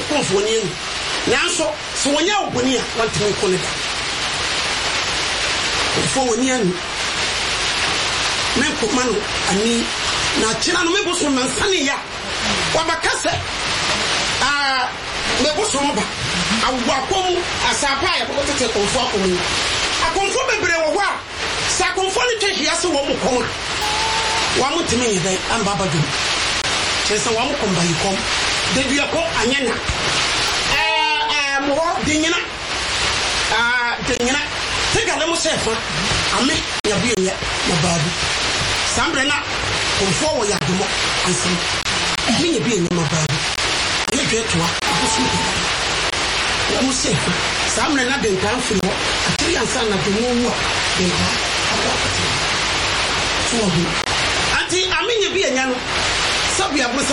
Otumfoɔ no anim, nanso sɛ wɔnyɛ wo bɔne a, wɔntumi nko no da. Mefɔ w'ani anu, me nkoma no ani, na kyena no me bosom nansa ne ya. Wɔbɛka sɛ, Aa, me bosom ba, awo akɔm mu, asaapa a yɛde kɔtete akomfoɔ akɔm mu. Akomfoɔ bebree wɔ hɔ a. Sɛ akomfoɔ no twa hwea sɛ wɔn kɔm a, wɔntumi nyɛ dɛn mma abadwam. Kyerɛ sɛ wɔn kɔm ba yi kɔm da biako anyɛ nna. Ɛɛ, ɛɛ, mo hɔ de nyina, ɛɛ, de nyina, te gale mo sɛ fa, ame, nyɛ bue nyɛ, na baabu. Saa mmerɛ na. Kɔmfoɔ wɔ yɛadomɔ ansem me nya bi ɛnyɛ mabaa bi ɛyɛ dwɛ toa abosom papa bi wɔn se hwɛ saa mmerɛ na dentaa mfiri hɔ akyiri ansa na domɔ wu a dentaa akɔ akɔtena hɔ so wahu ante ame nya bi ɛnyɛ no sɛbi aboro sɛbi.